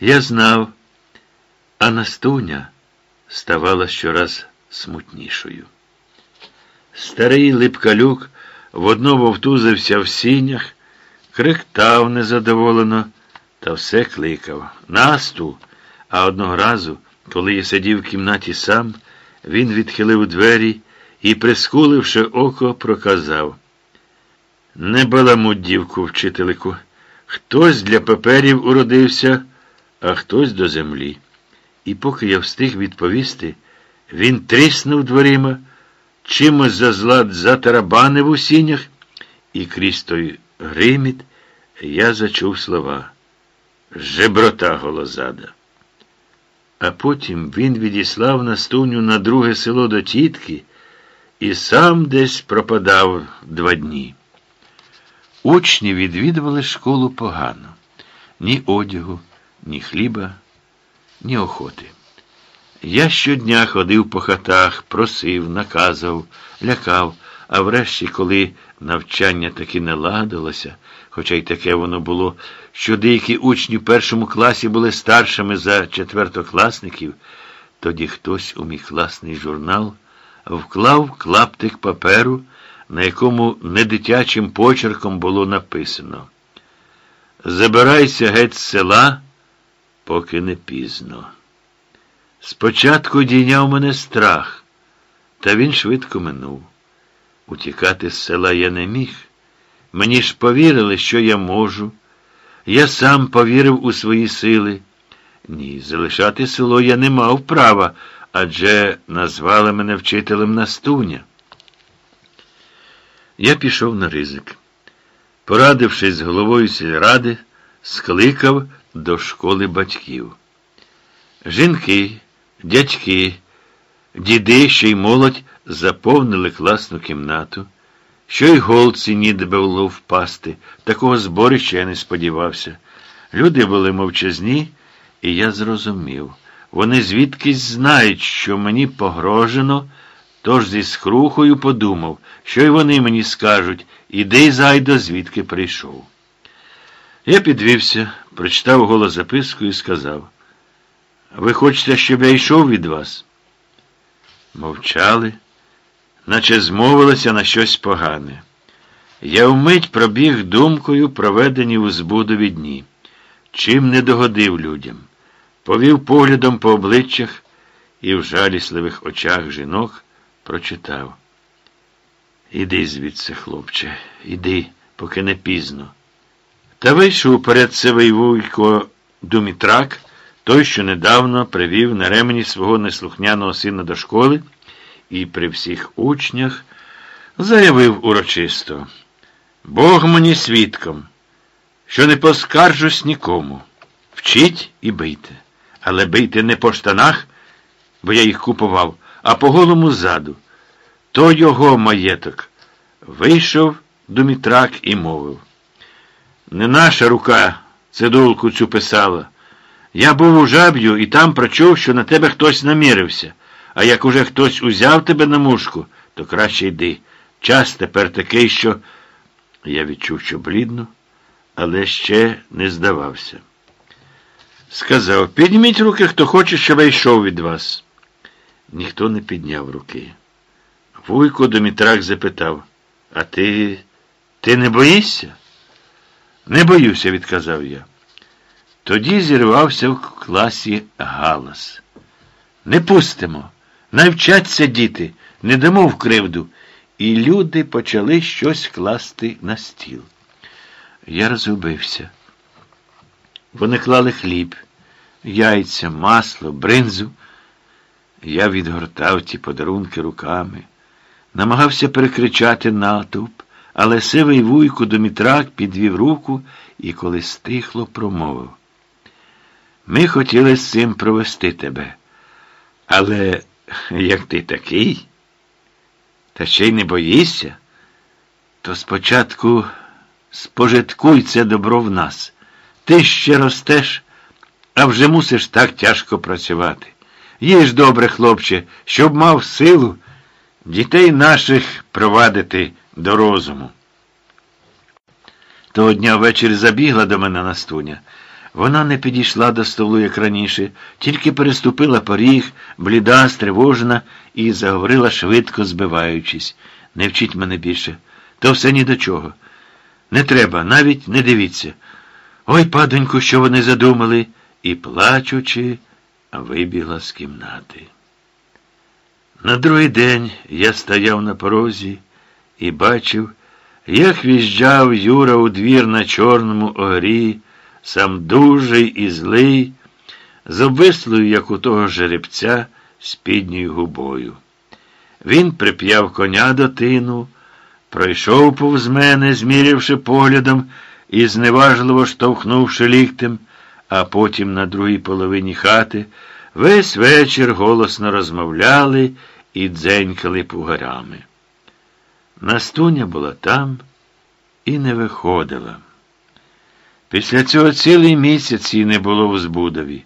Я знав, а Настуня ставала щораз смутнішою. Старий липкалюк водно вовтузився в сінях, криктав незадоволено та все кликав. Насту. А одного разу, коли я сидів в кімнаті сам, він відхилив двері і, прискуливши око, проказав. Не баламуть, дівку, вчителику. Хтось для паперів уродився, а хтось до землі. І поки я встиг відповісти, він тріснув дверима, чимось за злад затарабанив у сінях, і крізь той гриміт я зачув слова. Жеброта голозада. А потім він відіслав Настуню на друге село до тітки і сам десь пропадав два дні. Учні відвідували школу погано. Ні одягу, ні хліба, ні охоти. Я щодня ходив по хатах, просив, наказував, лякав, а врешті, коли навчання таки не ладилося, хоча й таке воно було, що деякі учні в першому класі були старшими за четвертокласників, тоді хтось у мій класний журнал вклав клаптик паперу, на якому недитячим почерком було написано Забирайся геть з села, поки не пізно. Спочатку дійняв мене страх, та він швидко минув. Утікати з села я не міг. Мені ж повірили, що я можу. Я сам повірив у свої сили. Ні, залишати село я не мав права, адже назвали мене вчителем Настуня. Я пішов на ризик. Порадившись з головою сільради, скликав до школи батьків. Жінки, дядьки, діди ще й молодь заповнили класну кімнату. Що й голці ніде було впасти, такого зборища я не сподівався. Люди були мовчазні, і я зрозумів. Вони звідкись знають, що мені погрожено, тож зі скрухою подумав, що й вони мені скажуть, іди зайдо, звідки прийшов. Я підвівся, прочитав голос записку і сказав, ви хочете, щоб я йшов від вас? Мовчали наче змовилися на щось погане. Я вмить пробіг думкою, проведені у збудові дні, чим не догодив людям, повів поглядом по обличчях і в жалісливих очах жінок прочитав. Іди звідси, хлопче, іди, поки не пізно. Та вийшов перед сивий вуйко Думітрак, той, що недавно привів на ремені свого неслухняного сина до школи і при всіх учнях заявив урочисто Бог мені свідком, що не поскаржусь нікому. Вчіть і бийте, але бийте не по штанах, бо я їх купував, а по голому заду. То його маєток. Вийшов Думітрак і мовив. Не наша рука цидулку цю писала. Я був у жаб'ю і там прочув, що на тебе хтось намірився. А як уже хтось узяв тебе на мушку, то краще йди. Час тепер такий, що. Я відчув, що блідно, але ще не здавався. Сказав, підніміть руки, хто хоче, щоб я йшов від вас. Ніхто не підняв руки. Вуйко Домітрак запитав, а ти ти не боїшся? Не боюся, відказав я. Тоді зірвався в класі галас. Не пустимо. Навчаться діти, не дамо в кривду. І люди почали щось класти на стіл. Я розгубився. Вони клали хліб, яйця, масло, бринзу. Я відгортав ті подарунки руками, намагався перекричати натовп, але сивий вуйку Домітрак підвів руку і, коли стихло, промовив. Ми хотіли з цим провести тебе, але як ти такий, та ще й не боїшся, то спочатку спожиткуй це добро в нас. Ти ще ростеш, а вже мусиш так тяжко працювати. Їж добре, хлопче, щоб мав силу дітей наших провадити до розуму. Того дня ввечері забігла до мене Настуня. Вона не підійшла до столу, як раніше, тільки переступила поріг, бліда, стривожена, і заговорила швидко збиваючись. Не вчіть мене більше. То все ні до чого. Не треба, навіть не дивіться. Ой, падоньку, що вони задумали, і, плачучи, вибігла з кімнати. На другий день я стояв на порозі і бачив, як в'їжджав Юра у двір на чорному огрі, сам дужий і злий, з обвислою, як у того жеребця, спідньою губою. Він прип'яв коня до тину, пройшов повз мене, змірявши поглядом і зневажливо штовхнувши ліктем, а потім на другій половині хати весь вечір голосно розмовляли і дзенькали пугарями. Настуня була там і не виходила. Після цього цілий місяць її не було в Збудові.